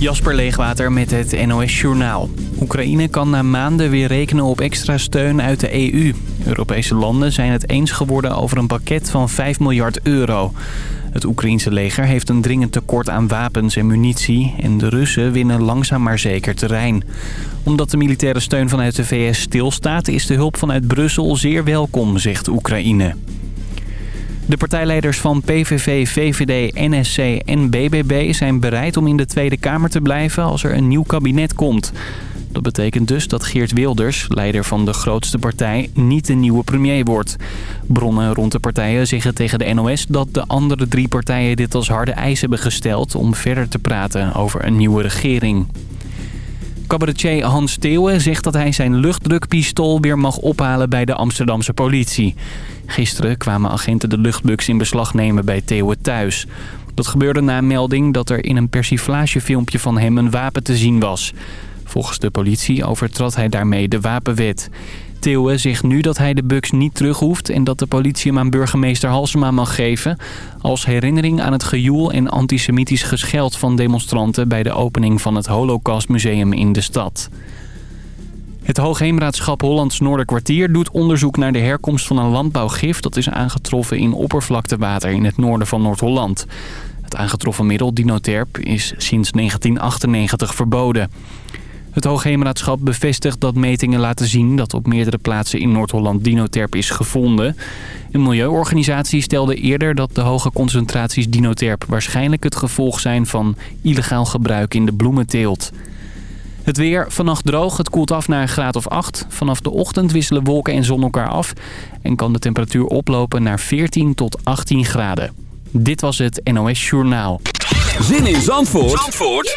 Jasper Leegwater met het NOS Journaal. Oekraïne kan na maanden weer rekenen op extra steun uit de EU. Europese landen zijn het eens geworden over een pakket van 5 miljard euro. Het Oekraïense leger heeft een dringend tekort aan wapens en munitie... en de Russen winnen langzaam maar zeker terrein. Omdat de militaire steun vanuit de VS stilstaat... is de hulp vanuit Brussel zeer welkom, zegt Oekraïne. De partijleiders van PVV, VVD, NSC en BBB zijn bereid om in de Tweede Kamer te blijven als er een nieuw kabinet komt. Dat betekent dus dat Geert Wilders, leider van de grootste partij, niet de nieuwe premier wordt. Bronnen rond de partijen zeggen tegen de NOS dat de andere drie partijen dit als harde eis hebben gesteld om verder te praten over een nieuwe regering. Cabaretier Hans Theeuwen zegt dat hij zijn luchtdrukpistool weer mag ophalen bij de Amsterdamse politie. Gisteren kwamen agenten de luchtbuks in beslag nemen bij Theeuwen thuis. Dat gebeurde na een melding dat er in een persiflagefilmpje van hem een wapen te zien was. Volgens de politie overtrad hij daarmee de wapenwet. Theeuwen zegt nu dat hij de buks niet terug hoeft... en dat de politie hem aan burgemeester Halsema mag geven... als herinnering aan het gejoel en antisemitisch gescheld van demonstranten... bij de opening van het Holocaustmuseum in de stad. Het Hoogheemraadschap Hollands Noorderkwartier doet onderzoek naar de herkomst van een landbouwgif... dat is aangetroffen in oppervlaktewater in het noorden van Noord-Holland. Het aangetroffen middel, dinoterp, is sinds 1998 verboden. Het Hoogheemraadschap bevestigt dat metingen laten zien dat op meerdere plaatsen in Noord-Holland dinoterp is gevonden. Een milieuorganisatie stelde eerder dat de hoge concentraties dinoterp waarschijnlijk het gevolg zijn van illegaal gebruik in de bloementeelt. Het weer, vannacht droog, het koelt af naar een graad of 8. Vanaf de ochtend wisselen wolken en zon elkaar af en kan de temperatuur oplopen naar 14 tot 18 graden. Dit was het NOS Journaal. Zin in Zandvoort, Zandvoort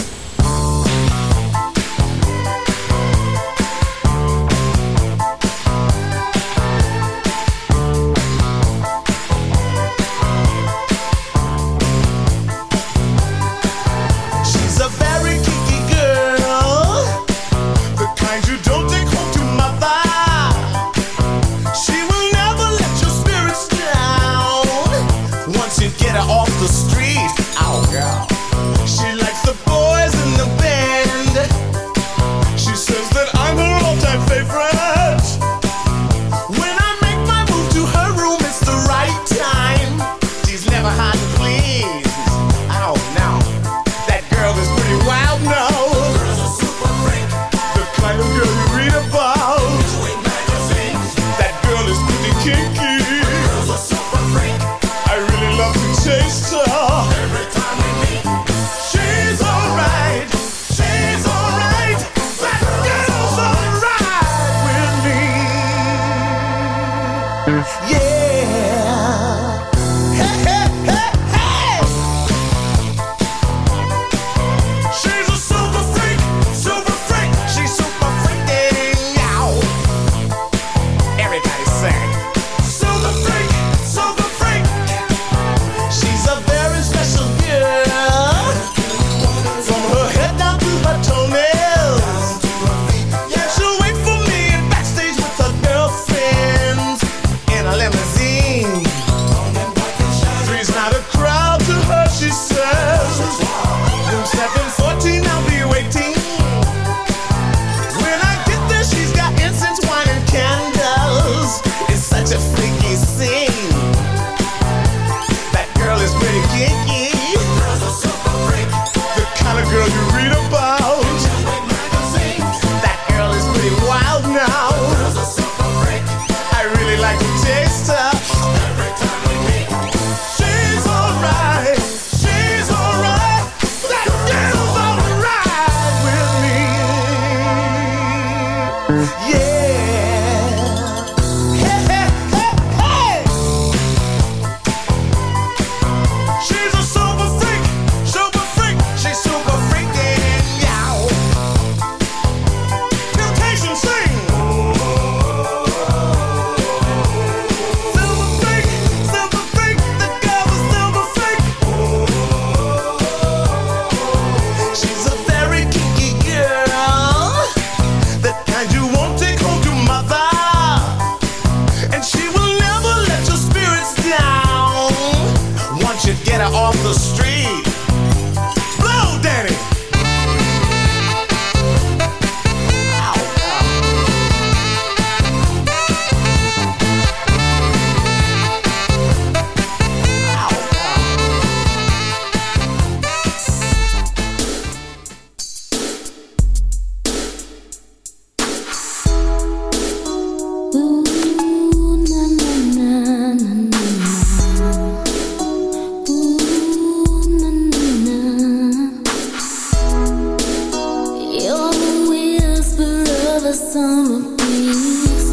the summer breeze.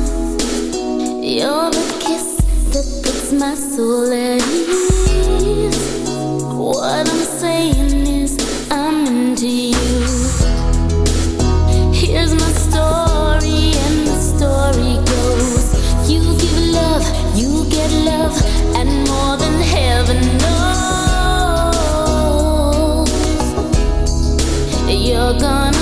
You're the kiss that puts my soul at ease. What I'm saying is, I'm into you. Here's my story, and the story goes: You give love, you get love, and more than heaven knows. You're gonna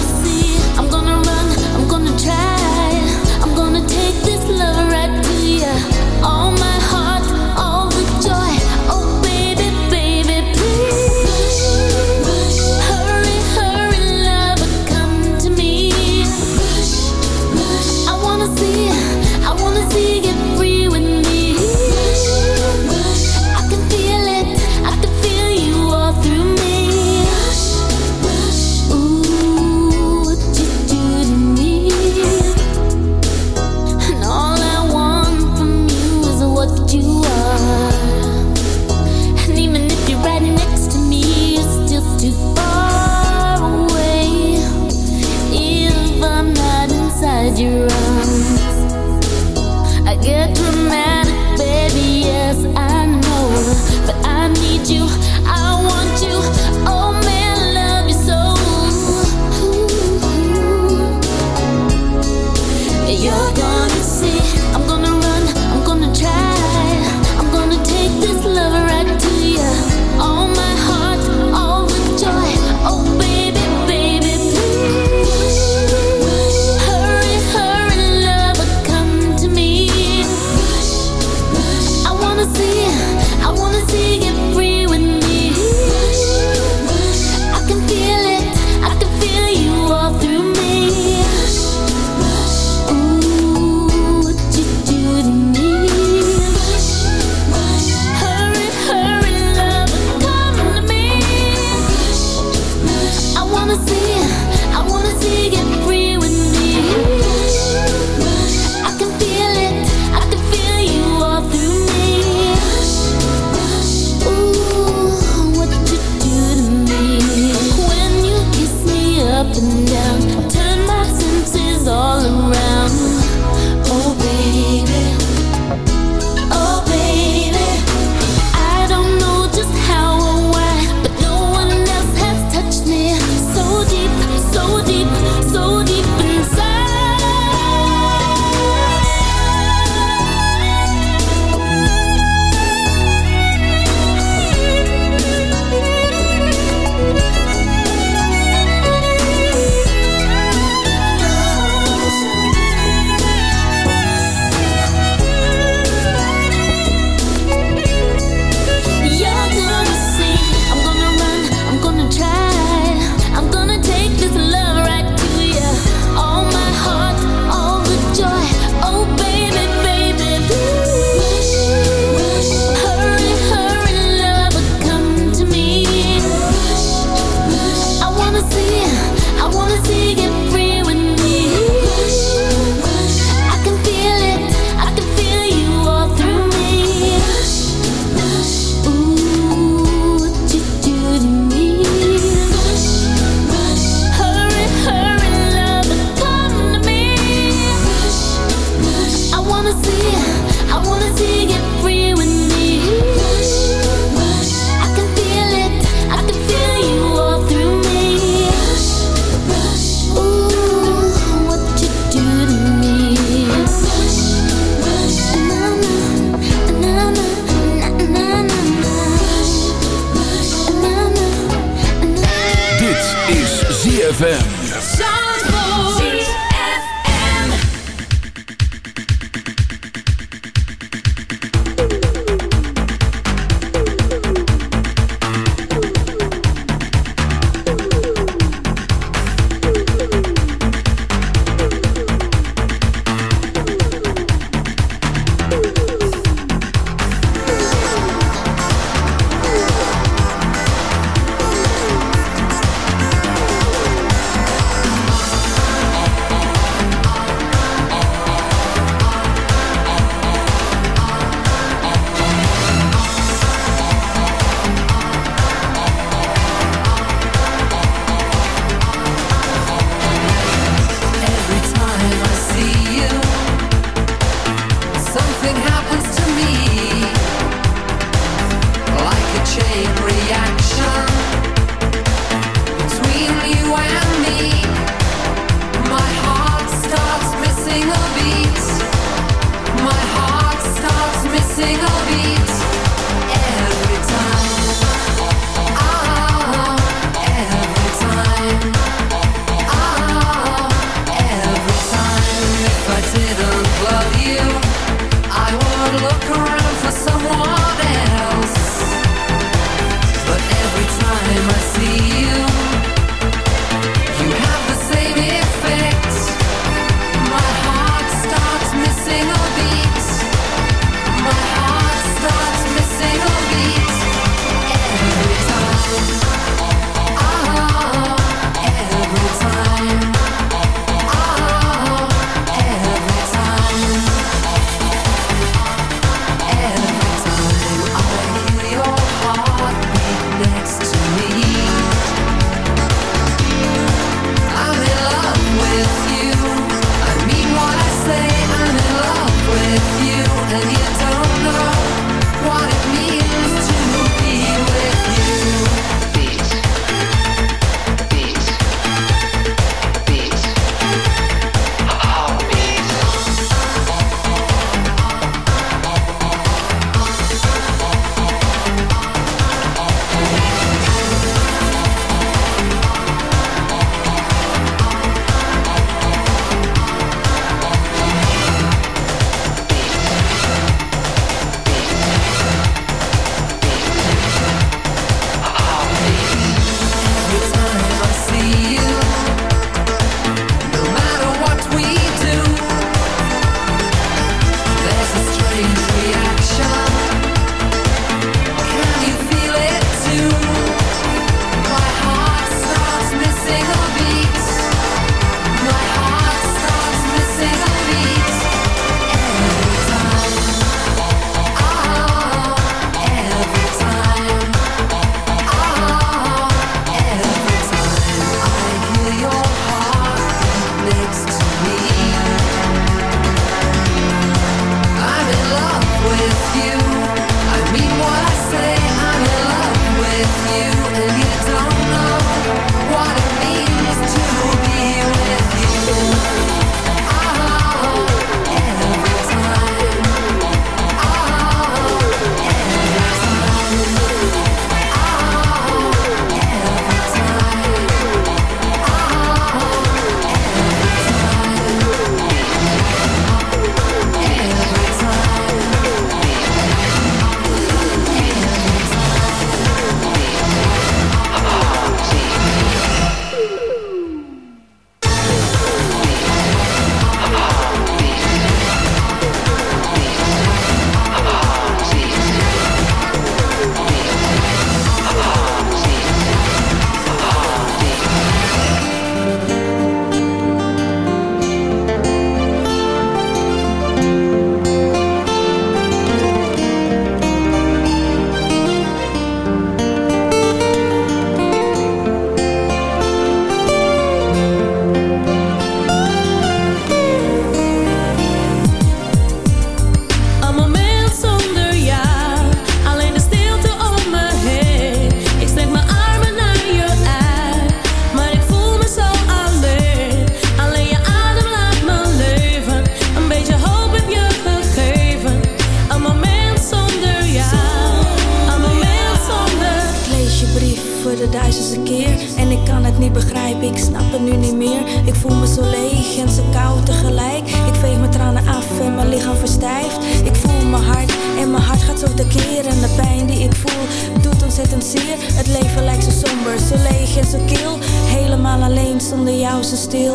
zo tekeer. En de pijn die ik voel doet ontzettend zeer. Het leven lijkt zo somber, zo leeg en zo kil. Helemaal alleen zonder jou zo stil.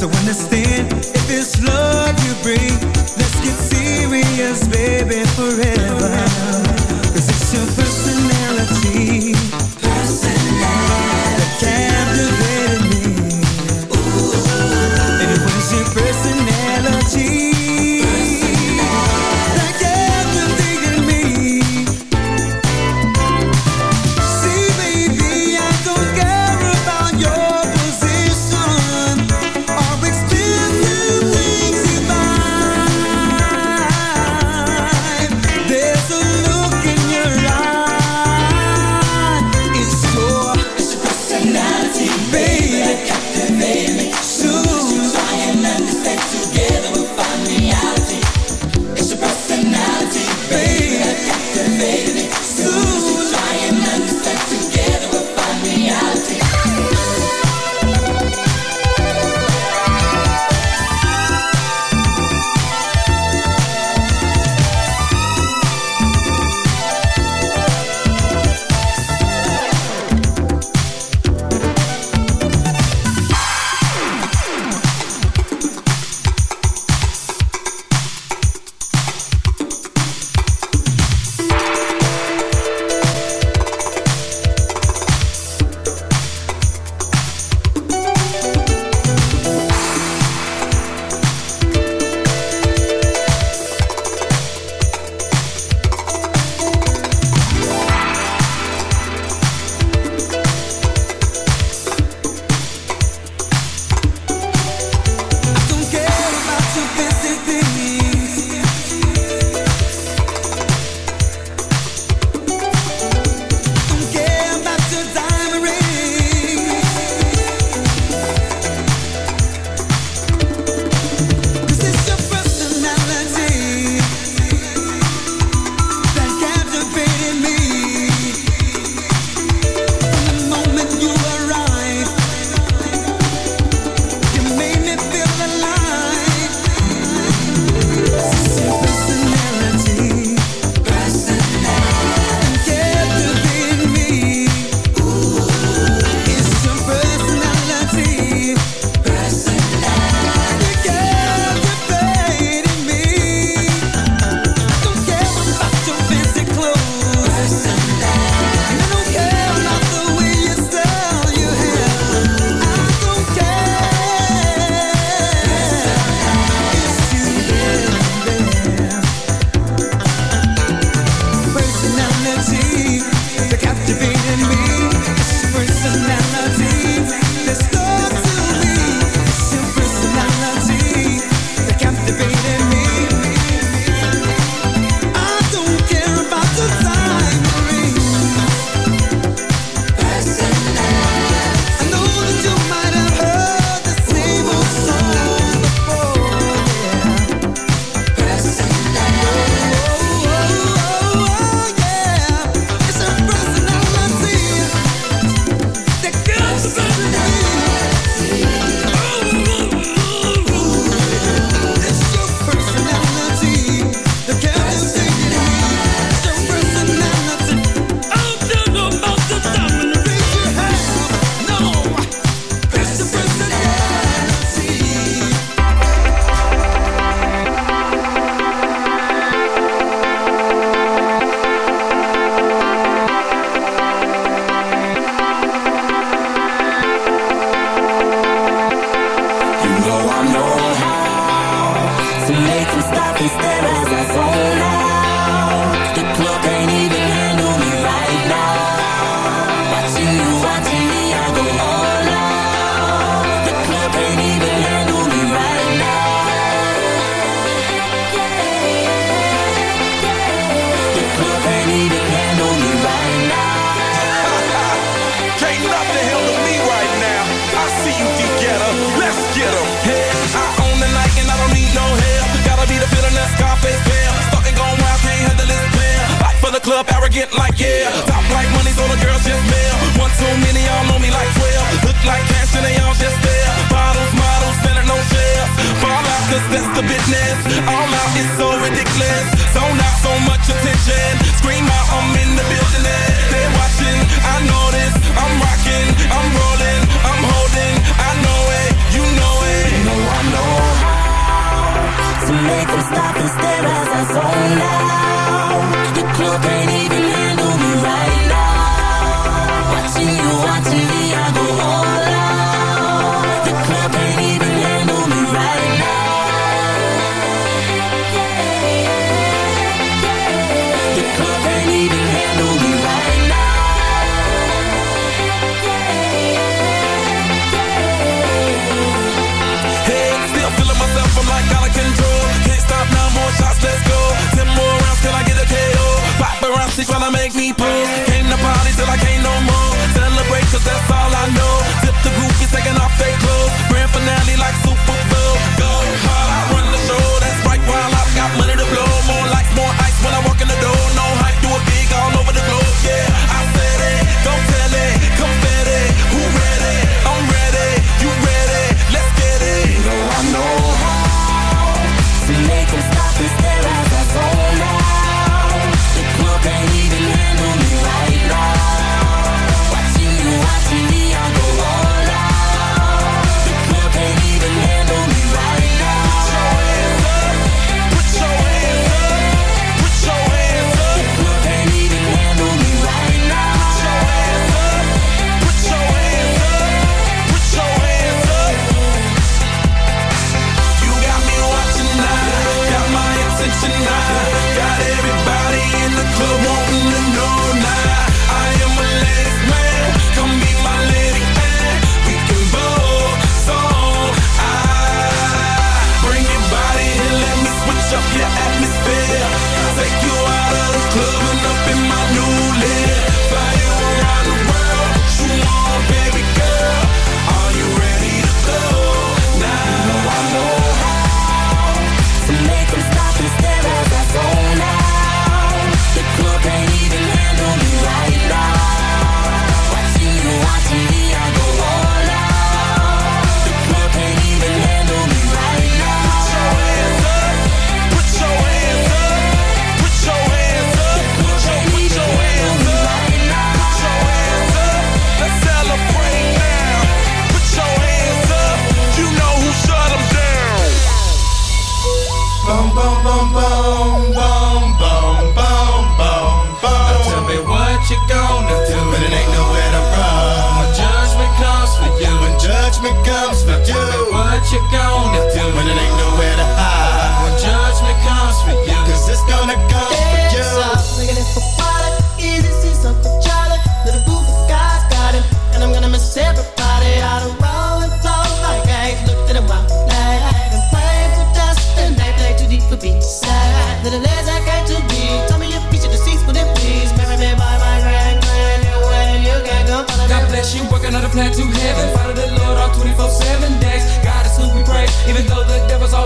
So when this thing She tryna make me pull Came the party till I can't no more. Celebrate cause that's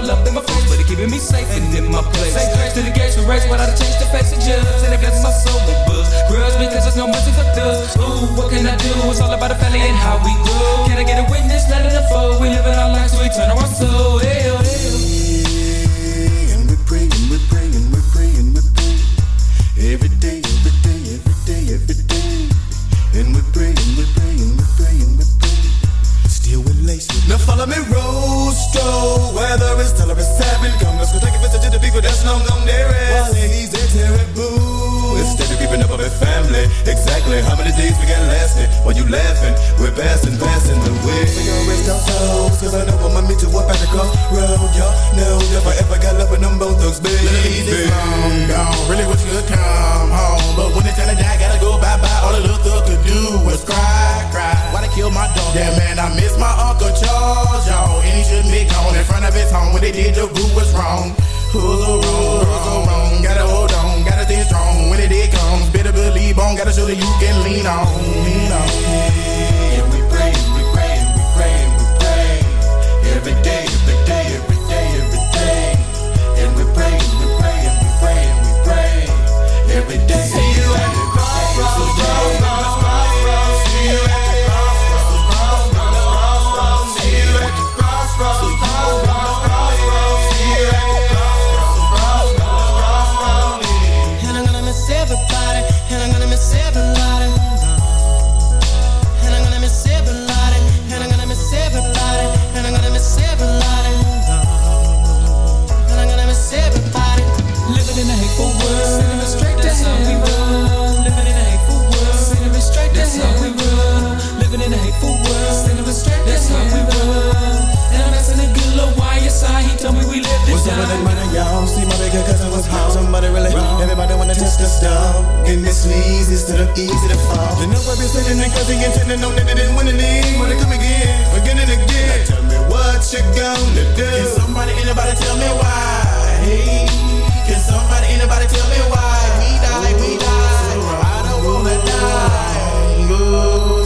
all up in my face, but it keeping me safe and in my place. Say grace to the gates we race, but I'd change the face. And I guess my soul with buzz. Grudge because there's no mercy for thugs. Ooh, what can I do? It's all about the family and how we grow. Can I get a witness? Let it unfold. We living our lives, so we turn our soul. Ew. long gone they rest. While he's dead, terrible. Instead of keeping up with family, exactly how many days we can last? It. While you laughing, we're passing, passing the way. We gon' rest our souls, cause I know I'ma meet you up at the crossroad. Y'all know if I ever got love with them both thugs, baby. Ladies, it's long gone, really wish you could come home. But when it's time to die, gotta go bye-bye. All the little thug could do was cry, cry. Why they kill my dog? Yeah, man, I miss my Uncle Charles, y'all. And he shouldn't be gone in front of his home. When they did, the root was wrong. Rules are wrong, rules are wrong. Gotta hold on, gotta stay strong. When it, it comes, better believe on. Gotta show that you can lean on. Just a stop. And this leads instead of easy to fall. The number is sitting in cause and intended no that they didn't win the league. Wanna come again, again and again. Now tell me what you gonna do. Can somebody, anybody tell me why? Hey, can somebody, anybody tell me why? We die, we die. I don't wanna die. Ooh.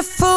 beautiful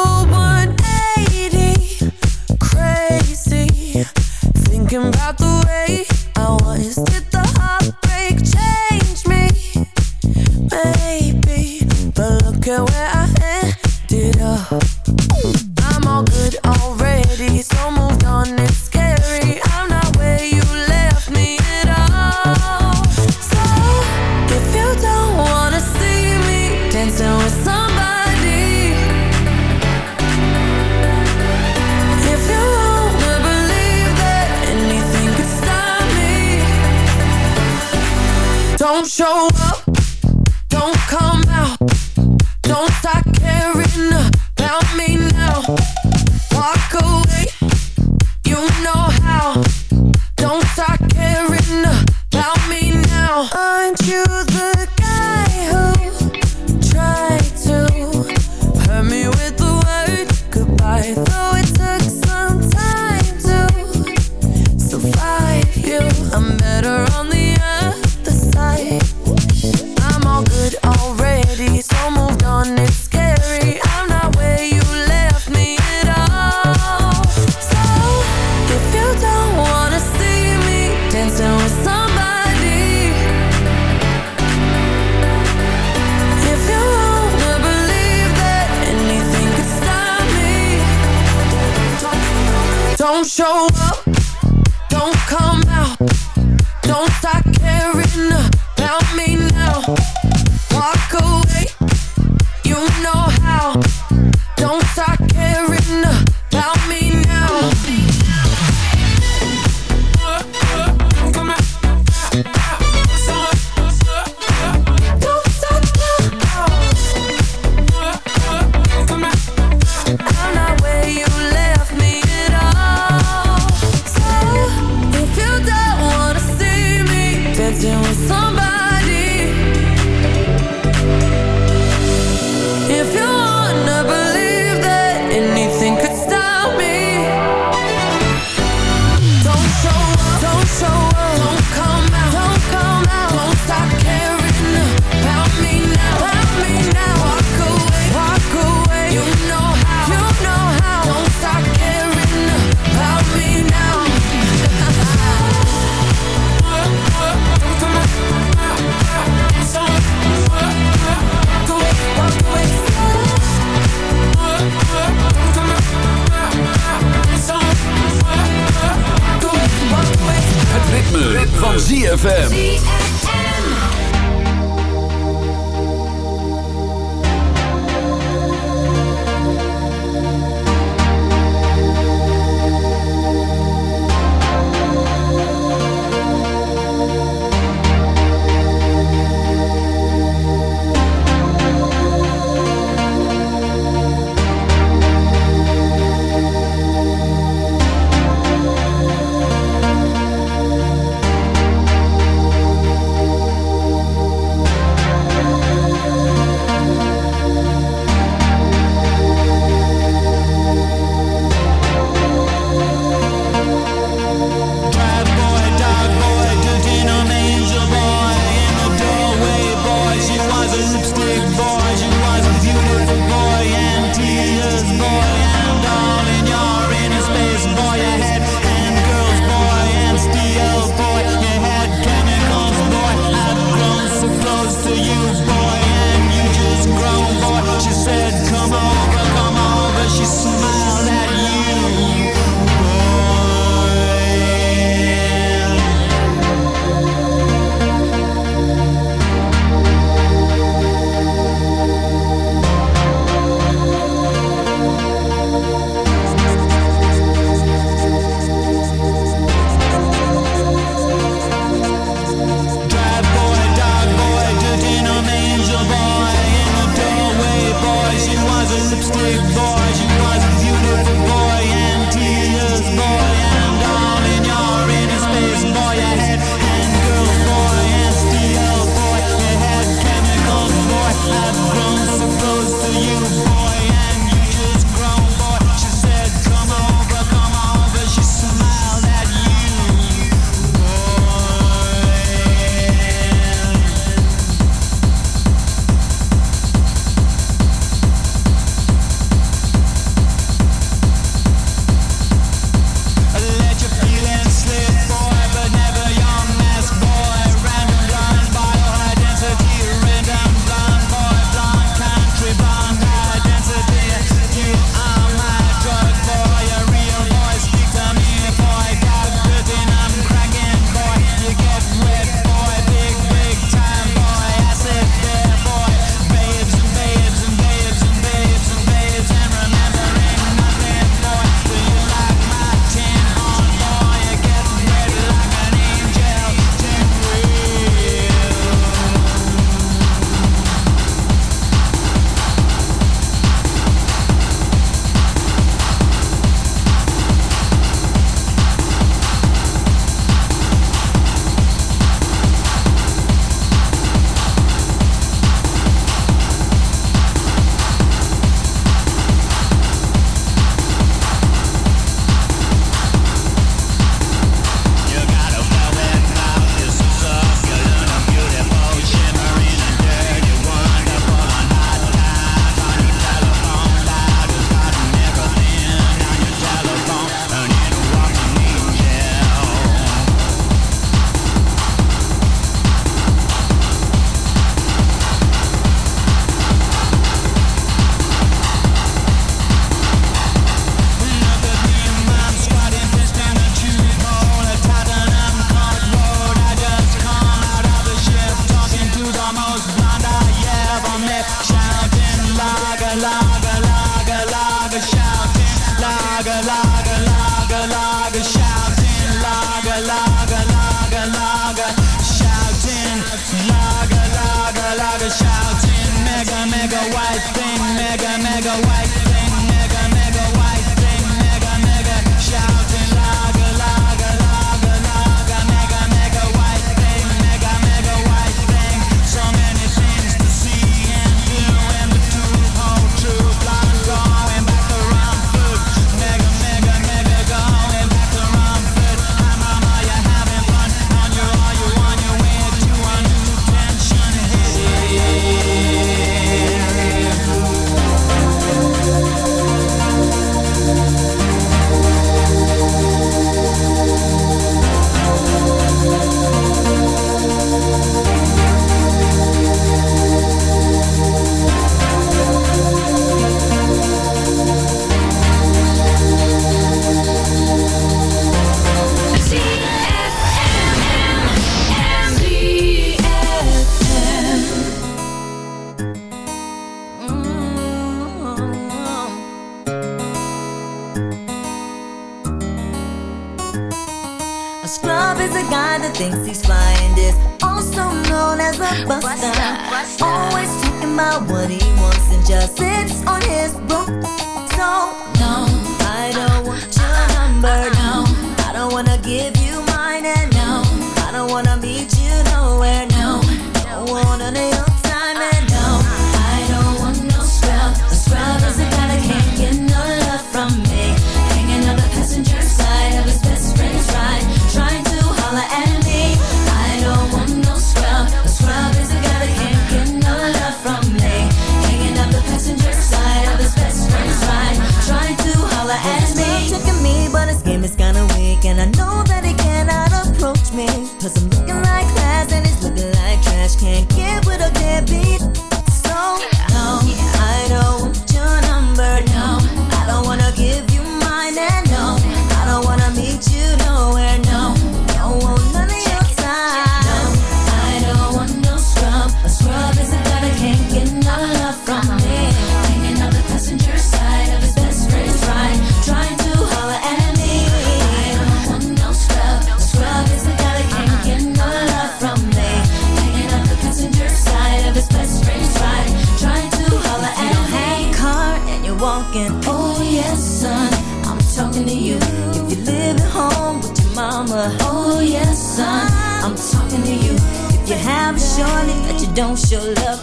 your love.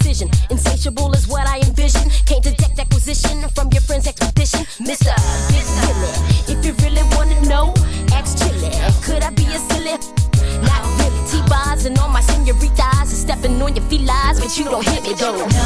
don't hit me though.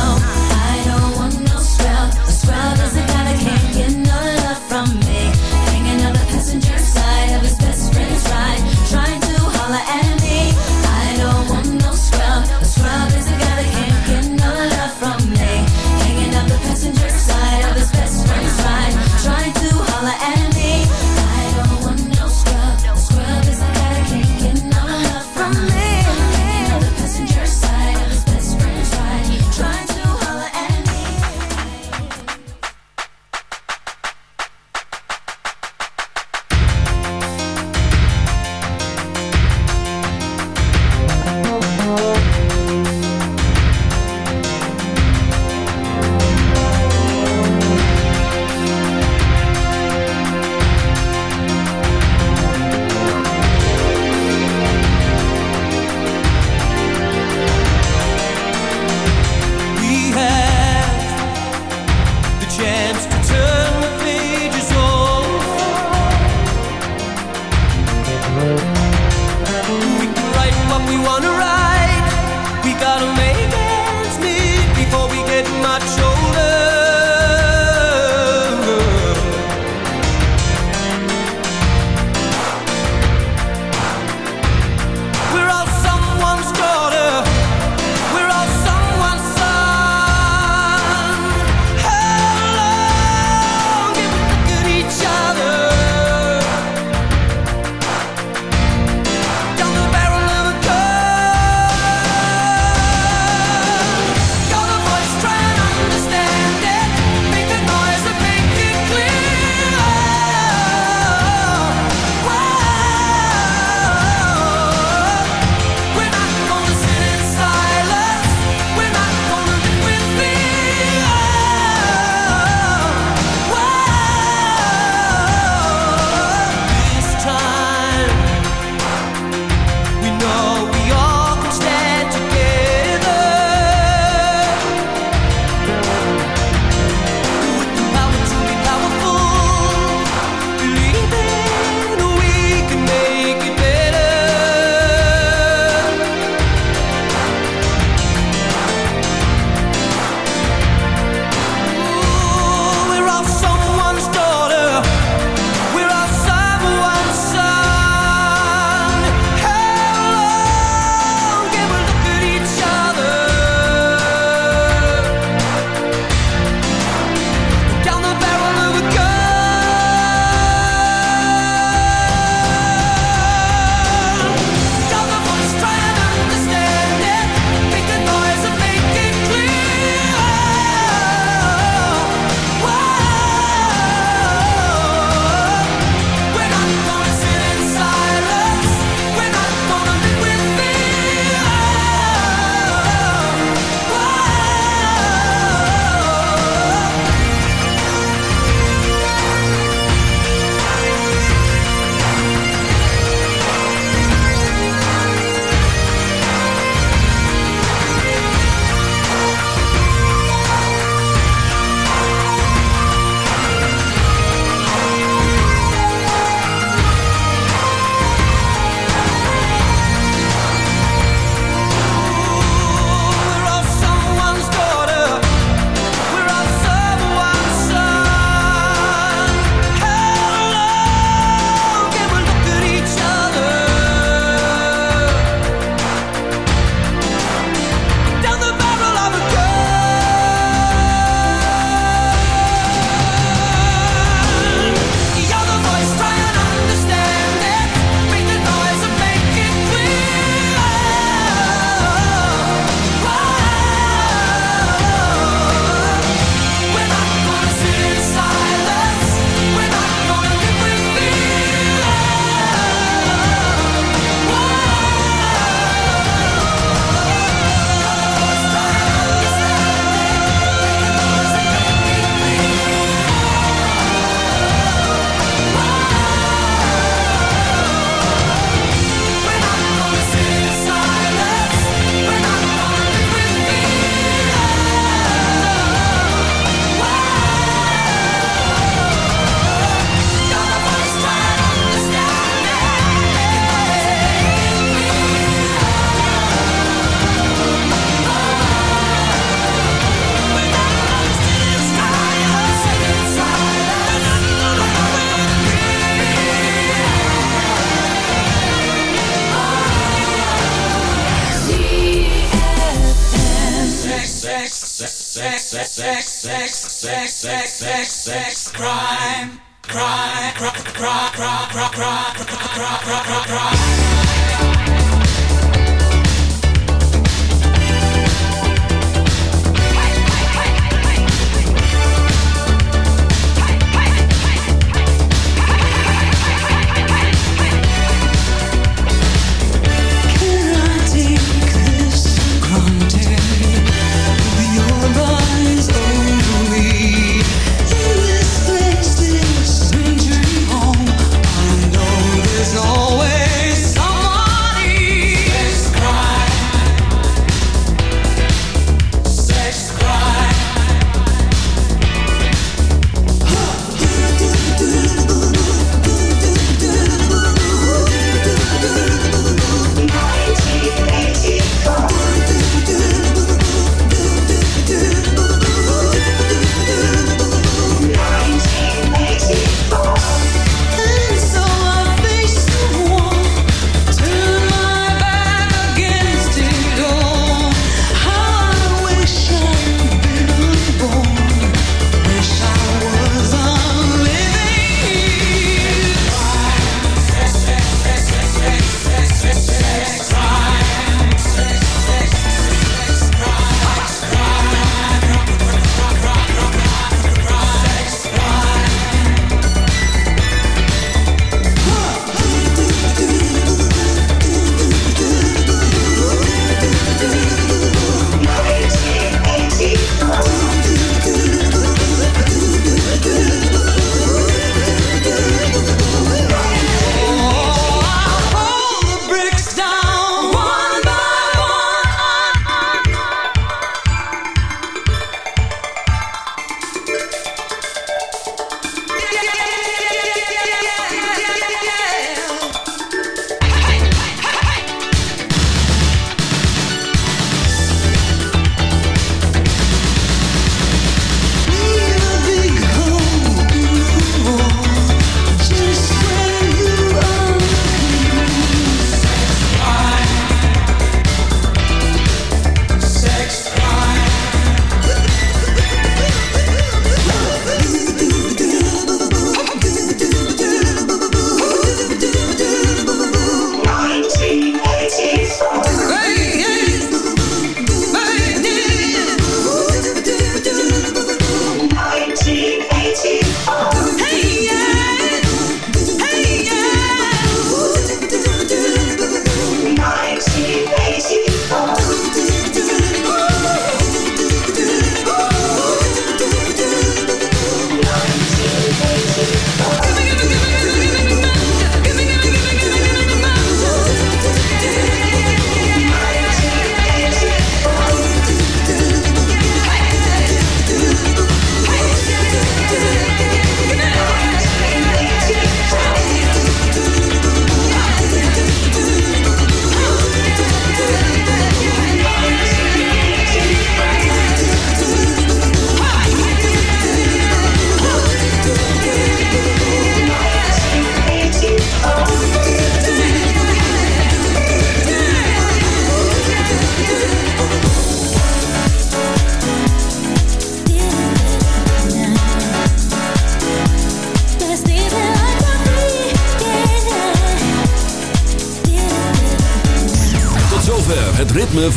rock, rock, rock.